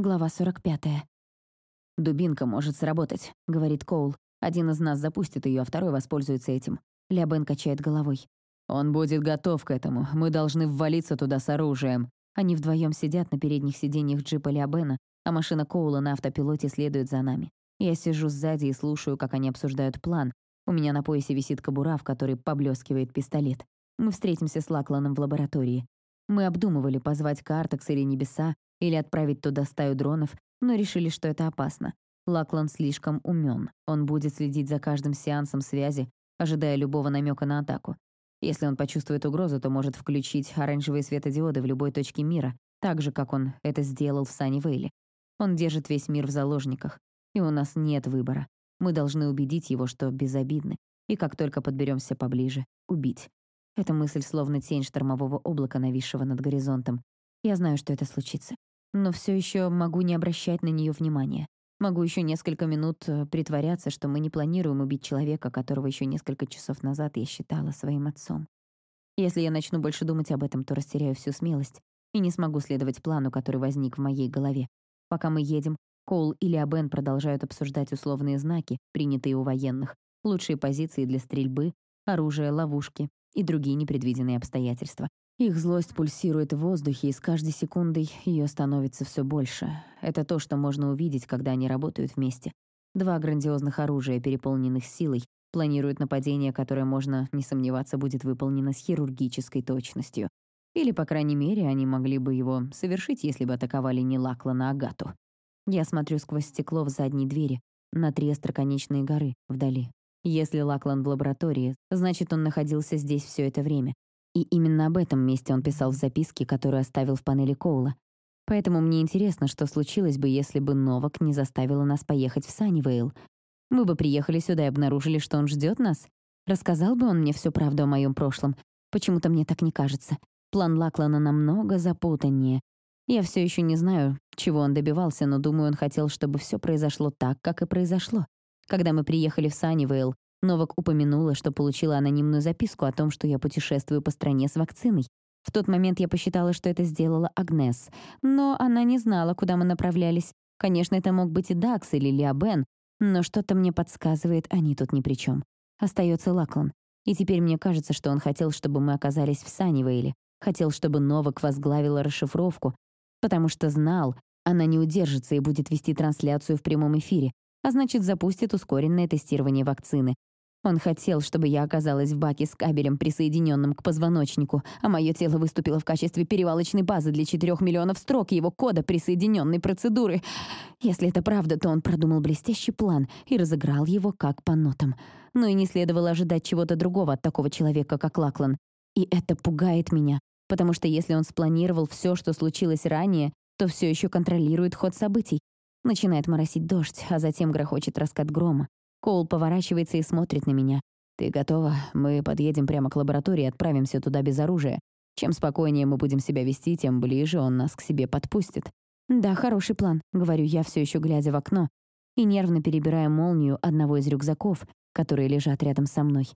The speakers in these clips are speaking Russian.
Глава 45. «Дубинка может сработать», — говорит Коул. «Один из нас запустит ее, а второй воспользуется этим». Лябен качает головой. «Он будет готов к этому. Мы должны ввалиться туда с оружием». Они вдвоем сидят на передних сиденьях джипа Лябена, а машина Коула на автопилоте следует за нами. Я сижу сзади и слушаю, как они обсуждают план. У меня на поясе висит кобура, в которой поблескивает пистолет. Мы встретимся с Лакланом в лаборатории. Мы обдумывали позвать Картекс или Небеса, или отправить туда стаю дронов, но решили, что это опасно. Лаклан слишком умен. Он будет следить за каждым сеансом связи, ожидая любого намека на атаку. Если он почувствует угрозу, то может включить оранжевые светодиоды в любой точке мира, так же, как он это сделал в Саннивейле. Он держит весь мир в заложниках, и у нас нет выбора. Мы должны убедить его, что безобидны, и как только подберемся поближе, убить. Эта мысль словно тень штормового облака, нависшего над горизонтом. Я знаю, что это случится но все еще могу не обращать на нее внимания. Могу еще несколько минут э, притворяться, что мы не планируем убить человека, которого еще несколько часов назад я считала своим отцом. Если я начну больше думать об этом, то растеряю всю смелость и не смогу следовать плану, который возник в моей голове. Пока мы едем, Коул или Абен продолжают обсуждать условные знаки, принятые у военных, лучшие позиции для стрельбы, оружие, ловушки и другие непредвиденные обстоятельства, их злость пульсирует в воздухе, и с каждой секундой ее становится все больше. Это то, что можно увидеть, когда они работают вместе. Два грандиозных оружия, переполненных силой, планируют нападение, которое, можно не сомневаться, будет выполнено с хирургической точностью. Или, по крайней мере, они могли бы его совершить, если бы атаковали не Лаклана, а Агату. Я смотрю сквозь стекло в задней двери, на три остроконечные горы, вдали. Если Лаклан в лаборатории, значит, он находился здесь все это время. И именно об этом месте он писал в записке, которую оставил в панели Коула. Поэтому мне интересно, что случилось бы, если бы Новак не заставила нас поехать в Саннивейл. Мы бы приехали сюда и обнаружили, что он ждет нас. Рассказал бы он мне всю правду о моем прошлом. Почему-то мне так не кажется. План Лаклана намного запутаннее. Я все еще не знаю, чего он добивался, но думаю, он хотел, чтобы все произошло так, как и произошло. Когда мы приехали в Саннивейл, Новак упомянула, что получила анонимную записку о том, что я путешествую по стране с вакциной. В тот момент я посчитала, что это сделала Агнес. Но она не знала, куда мы направлялись. Конечно, это мог быть и Дакс или Лиабен, но что-то мне подсказывает, они тут ни при чем. Остается Лаклан. И теперь мне кажется, что он хотел, чтобы мы оказались в Саннивейле. Хотел, чтобы Новак возглавила расшифровку, потому что знал, она не удержится и будет вести трансляцию в прямом эфире, а значит, запустит ускоренное тестирование вакцины, он хотел, чтобы я оказалась в баке с кабелем, присоединенным к позвоночнику, а мое тело выступило в качестве перевалочной базы для 4 миллионов строк его кода присоединенной процедуры. Если это правда, то он продумал блестящий план и разыграл его как по нотам. Но и не следовало ожидать чего-то другого от такого человека, как Лаклан. И это пугает меня, потому что если он спланировал все, что случилось ранее, то все еще контролирует ход событий. Начинает моросить дождь, а затем грохочет раскат грома. Коул поворачивается и смотрит на меня. «Ты готова? Мы подъедем прямо к лаборатории и отправимся туда без оружия. Чем спокойнее мы будем себя вести, тем ближе он нас к себе подпустит». «Да, хороший план», — говорю я, все еще глядя в окно и нервно перебирая молнию одного из рюкзаков, которые лежат рядом со мной.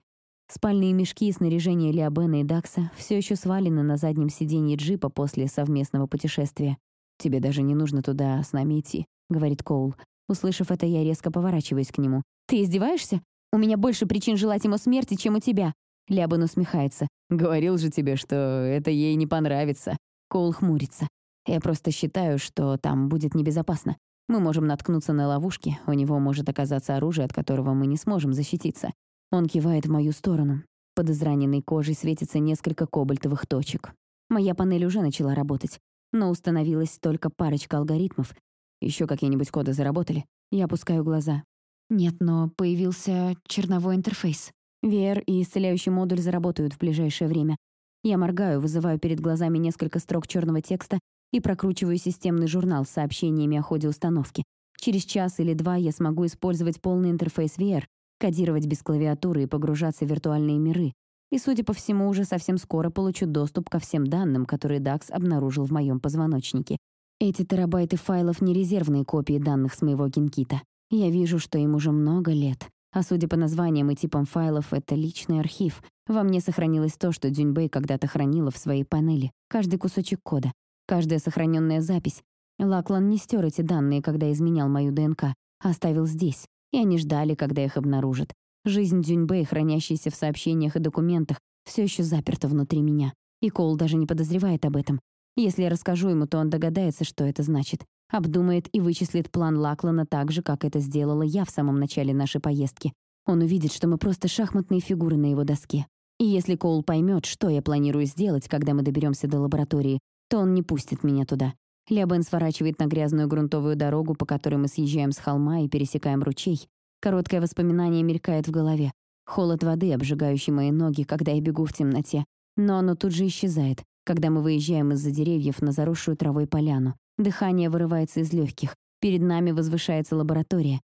Спальные мешки и снаряжение Лиабена и Дакса все еще свалены на заднем сиденье джипа после совместного путешествия. «Тебе даже не нужно туда с нами идти», — говорит Коул. Услышав это, я резко поворачиваюсь к нему. «Ты издеваешься? У меня больше причин желать ему смерти, чем у тебя». Лябан усмехается. «Говорил же тебе, что это ей не понравится». Коул хмурится. «Я просто считаю, что там будет небезопасно. Мы можем наткнуться на ловушки, у него может оказаться оружие, от которого мы не сможем защититься». Он кивает в мою сторону. Под израненной кожей светится несколько кобальтовых точек. Моя панель уже начала работать, но установилась только парочка алгоритмов. Еще какие-нибудь коды заработали? Я опускаю глаза. Нет, но появился черновой интерфейс. VR и исцеляющий модуль заработают в ближайшее время. Я моргаю, вызываю перед глазами несколько строк черного текста и прокручиваю системный журнал с сообщениями о ходе установки. Через час или два я смогу использовать полный интерфейс VR, кодировать без клавиатуры и погружаться в виртуальные миры. И, судя по всему, уже совсем скоро получу доступ ко всем данным, которые DAX обнаружил в моем позвоночнике. Эти терабайты файлов не резервные копии данных с моего генкита. Я вижу, что им уже много лет. А судя по названиям и типам файлов, это личный архив. Во мне сохранилось то, что Дюньбэй когда-то хранила в своей панели. Каждый кусочек кода, каждая сохраненная запись. Лаклан не стер эти данные, когда изменял мою ДНК, оставил здесь, и они ждали, когда их обнаружат. Жизнь Дюньбэй, хранящаяся в сообщениях и документах, все еще заперта внутри меня. И Коул даже не подозревает об этом. Если я расскажу ему, то он догадается, что это значит. Обдумает и вычислит план Лаклана так же, как это сделала я в самом начале нашей поездки. Он увидит, что мы просто шахматные фигуры на его доске. И если Коул поймет, что я планирую сделать, когда мы доберемся до лаборатории, то он не пустит меня туда. Лябен сворачивает на грязную грунтовую дорогу, по которой мы съезжаем с холма и пересекаем ручей. Короткое воспоминание мелькает в голове. Холод воды, обжигающий мои ноги, когда я бегу в темноте. Но оно тут же исчезает, когда мы выезжаем из-за деревьев на заросшую травой поляну. Дыхание вырывается из легких. Перед нами возвышается лаборатория.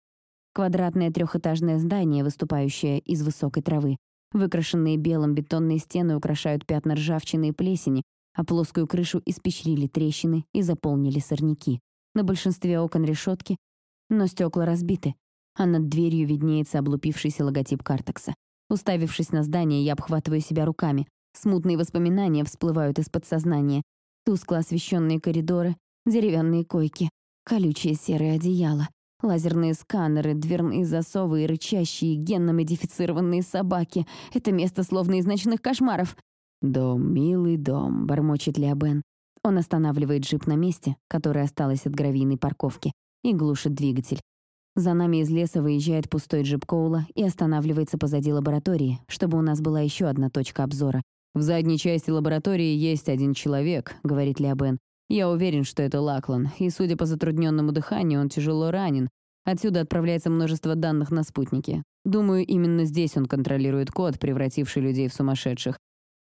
Квадратное трехэтажное здание, выступающее из высокой травы. Выкрашенные белым бетонные стены украшают пятна ржавчины и плесени, а плоскую крышу испещрили трещины и заполнили сорняки. На большинстве окон решетки, но стекла разбиты, а над дверью виднеется облупившийся логотип Картекса. Уставившись на здание, я обхватываю себя руками. Смутные воспоминания всплывают из подсознания. Тускло освещенные коридоры, деревянные койки, колючие серые одеяла, лазерные сканеры, дверные засовы и рычащие генно-модифицированные собаки. Это место словно из ночных кошмаров. «Дом, милый дом», — бормочет Леобен. Он останавливает джип на месте, которое осталось от гравийной парковки, и глушит двигатель. За нами из леса выезжает пустой джип Коула и останавливается позади лаборатории, чтобы у нас была еще одна точка обзора. «В задней части лаборатории есть один человек», — говорит Леобен. «Я уверен, что это Лаклан, и, судя по затрудненному дыханию, он тяжело ранен. Отсюда отправляется множество данных на спутники. Думаю, именно здесь он контролирует код, превративший людей в сумасшедших.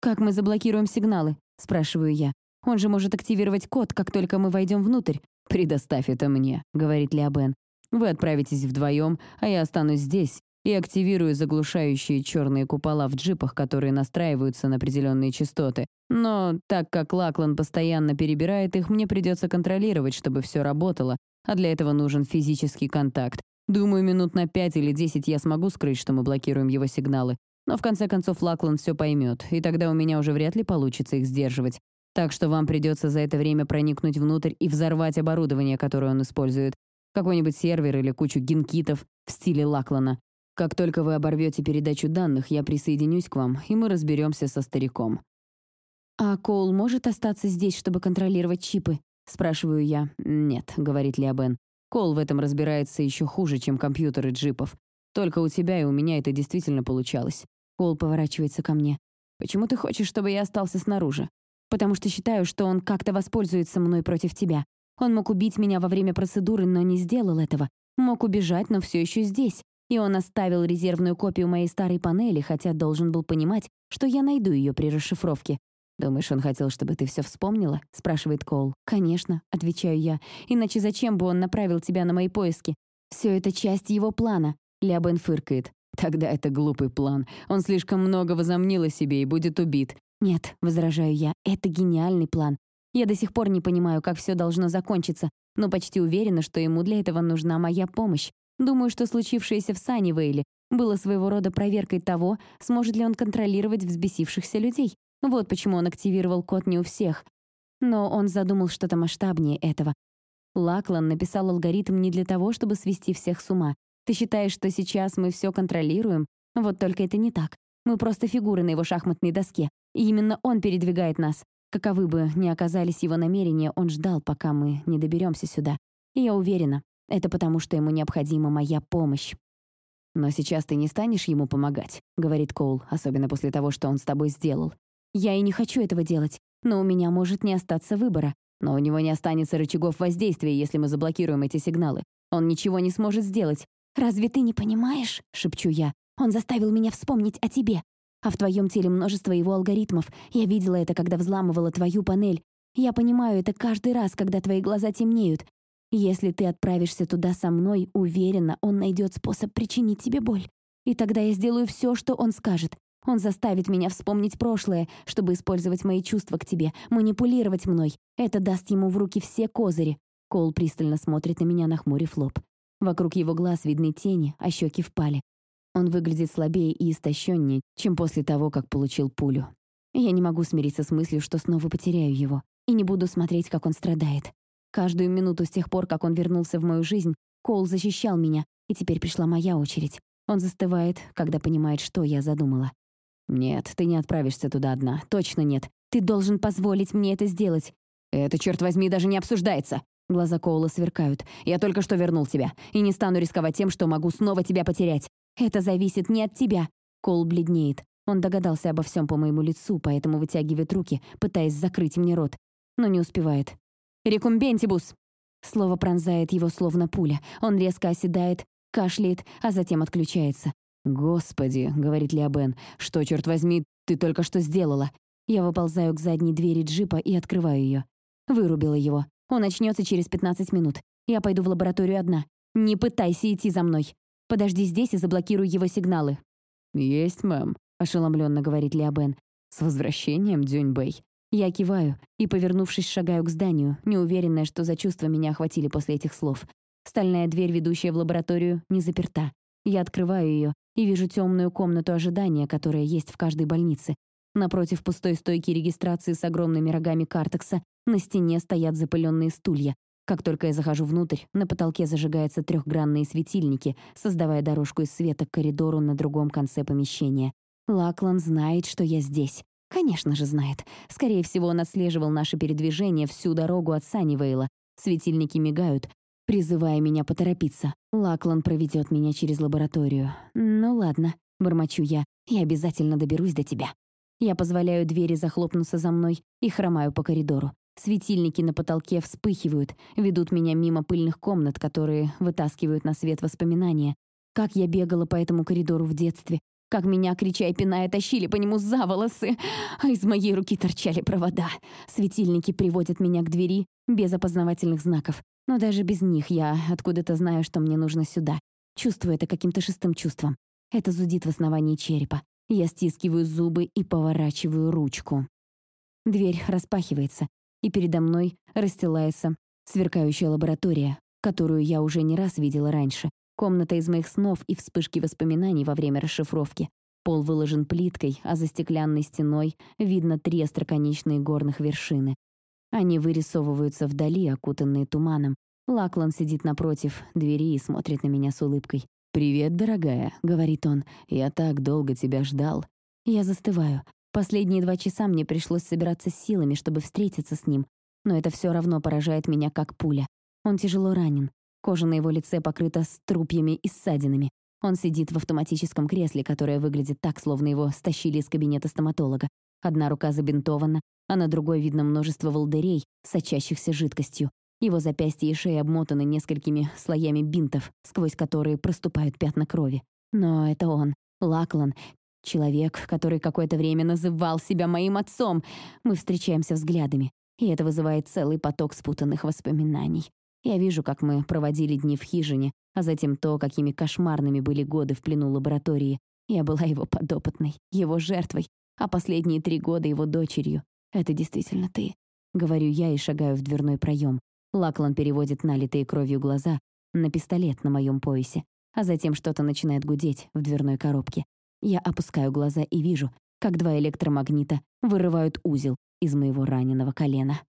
«Как мы заблокируем сигналы?» — спрашиваю я. «Он же может активировать код, как только мы войдем внутрь». «Предоставь это мне», — говорит Леобен. Вы отправитесь вдвоем, а я останусь здесь и активирую заглушающие черные купола в джипах, которые настраиваются на определенные частоты. Но так как Лаклан постоянно перебирает их, мне придется контролировать, чтобы все работало, а для этого нужен физический контакт. Думаю, минут на пять или десять я смогу скрыть, что мы блокируем его сигналы. Но в конце концов Лаклан все поймет, и тогда у меня уже вряд ли получится их сдерживать. Так что вам придется за это время проникнуть внутрь и взорвать оборудование, которое он использует. Какой-нибудь сервер или кучу гинкитов в стиле Лаклана. Как только вы оборвете передачу данных, я присоединюсь к вам, и мы разберемся со стариком». «А Коул может остаться здесь, чтобы контролировать чипы?» — спрашиваю я. «Нет», — говорит Лиабен. «Коул в этом разбирается еще хуже, чем компьютеры джипов. Только у тебя и у меня это действительно получалось». Коул поворачивается ко мне. «Почему ты хочешь, чтобы я остался снаружи?» «Потому что считаю, что он как-то воспользуется мной против тебя. Он мог убить меня во время процедуры, но не сделал этого. Мог убежать, но все еще здесь. И он оставил резервную копию моей старой панели, хотя должен был понимать, что я найду ее при расшифровке. «Думаешь, он хотел, чтобы ты все вспомнила?» — спрашивает Коул. «Конечно», — отвечаю я. «Иначе зачем бы он направил тебя на мои поиски? Все это часть его плана». Лябен фыркает. «Тогда это глупый план. Он слишком много возомнил о себе и будет убит». «Нет», — возражаю я, — «это гениальный план. Я до сих пор не понимаю, как все должно закончиться, но почти уверена, что ему для этого нужна моя помощь. Думаю, что случившееся в Саннивейле было своего рода проверкой того, сможет ли он контролировать взбесившихся людей. Вот почему он активировал код не у всех. Но он задумал что-то масштабнее этого. Лаклан написал алгоритм не для того, чтобы свести всех с ума. Ты считаешь, что сейчас мы все контролируем? Вот только это не так. Мы просто фигуры на его шахматной доске. И именно он передвигает нас. Каковы бы ни оказались его намерения, он ждал, пока мы не доберемся сюда. И я уверена, это потому, что ему необходима моя помощь. «Но сейчас ты не станешь ему помогать», — говорит Коул, особенно после того, что он с тобой сделал. «Я и не хочу этого делать, но у меня может не остаться выбора. Но у него не останется рычагов воздействия, если мы заблокируем эти сигналы. Он ничего не сможет сделать». «Разве ты не понимаешь?» — шепчу я. «Он заставил меня вспомнить о тебе. А в твоем теле множество его алгоритмов. Я видела это, когда взламывала твою панель. Я понимаю это каждый раз, когда твои глаза темнеют. Если ты отправишься туда со мной, уверена, он найдет способ причинить тебе боль. И тогда я сделаю все, что он скажет. Он заставит меня вспомнить прошлое, чтобы использовать мои чувства к тебе, манипулировать мной. Это даст ему в руки все козыри. Кол пристально смотрит на меня, нахмурив лоб. Вокруг его глаз видны тени, а щеки впали. Он выглядит слабее и истощеннее, чем после того, как получил пулю. Я не могу смириться с мыслью, что снова потеряю его, и не буду смотреть, как он страдает. Каждую минуту с тех пор, как он вернулся в мою жизнь, Коул защищал меня, и теперь пришла моя очередь. Он застывает, когда понимает, что я задумала. «Нет, ты не отправишься туда одна. Точно нет. Ты должен позволить мне это сделать». «Это, черт возьми, даже не обсуждается!» Глаза Коула сверкают. «Я только что вернул тебя, и не стану рисковать тем, что могу снова тебя потерять. Это зависит не от тебя». Коул бледнеет. Он догадался обо всем по моему лицу, поэтому вытягивает руки, пытаясь закрыть мне рот. Но не успевает. «Рекумбентибус!» Слово пронзает его словно пуля. Он резко оседает, кашляет, а затем отключается. «Господи», — говорит Леобен, — «что, черт возьми, ты только что сделала?» Я выползаю к задней двери джипа и открываю ее. Вырубила его. Он очнется через 15 минут. Я пойду в лабораторию одна. Не пытайся идти за мной. Подожди здесь и заблокируй его сигналы. «Есть, мэм», — ошеломленно говорит Леобен. «С возвращением, Дюньбэй». Я киваю и, повернувшись, шагаю к зданию, неуверенная, что за чувства меня охватили после этих слов. Стальная дверь, ведущая в лабораторию, не заперта. Я открываю ее и вижу темную комнату ожидания, которая есть в каждой больнице. Напротив пустой стойки регистрации с огромными рогами картекса на стене стоят запыленные стулья. Как только я захожу внутрь, на потолке зажигаются трехгранные светильники, создавая дорожку из света к коридору на другом конце помещения. Лаклан знает, что я здесь. Конечно же знает. Скорее всего, он отслеживал наше передвижение всю дорогу от Саннивейла. Светильники мигают, призывая меня поторопиться. Лаклан проведет меня через лабораторию. «Ну ладно», — бормочу я, — «я обязательно доберусь до тебя». Я позволяю двери захлопнуться за мной и хромаю по коридору. Светильники на потолке вспыхивают, ведут меня мимо пыльных комнат, которые вытаскивают на свет воспоминания. Как я бегала по этому коридору в детстве, как меня, крича и пиная, тащили по нему за волосы, а из моей руки торчали провода. Светильники приводят меня к двери без опознавательных знаков. Но даже без них я откуда-то знаю, что мне нужно сюда. Чувствую это каким-то шестым чувством. Это зудит в основании черепа. Я стискиваю зубы и поворачиваю ручку. Дверь распахивается, и передо мной расстилается сверкающая лаборатория, которую я уже не раз видела раньше. Комната из моих снов и вспышки воспоминаний во время расшифровки. Пол выложен плиткой, а за стеклянной стеной видно три остроконечные горных вершины. Они вырисовываются вдали, окутанные туманом. Лаклан сидит напротив двери и смотрит на меня с улыбкой. «Привет, дорогая», — говорит он. «Я так долго тебя ждал». Я застываю. Последние два часа мне пришлось собираться с силами, чтобы встретиться с ним. Но это все равно поражает меня как пуля. Он тяжело ранен. Кожа на его лице покрыта струпьями и ссадинами. Он сидит в автоматическом кресле, которое выглядит так, словно его стащили из кабинета стоматолога. Одна рука забинтована, а на другой видно множество волдырей, сочащихся жидкостью. Его запястья и шея обмотаны несколькими слоями бинтов, сквозь которые проступают пятна крови. Но это он, Лаклан, человек, который какое-то время называл себя моим отцом. Мы встречаемся взглядами, и это вызывает целый поток спутанных воспоминаний. Я вижу, как мы проводили дни в хижине, а затем то, какими кошмарными были годы в плену лаборатории. Я была его подопытной, его жертвой, а последние три года его дочерью. «Это действительно ты», — говорю я и шагаю в дверной проем. Лаклан переводит налитые кровью глаза на пистолет на моем поясе, а затем что-то начинает гудеть в дверной коробке. Я опускаю глаза и вижу, как два электромагнита вырывают узел из моего раненого колена.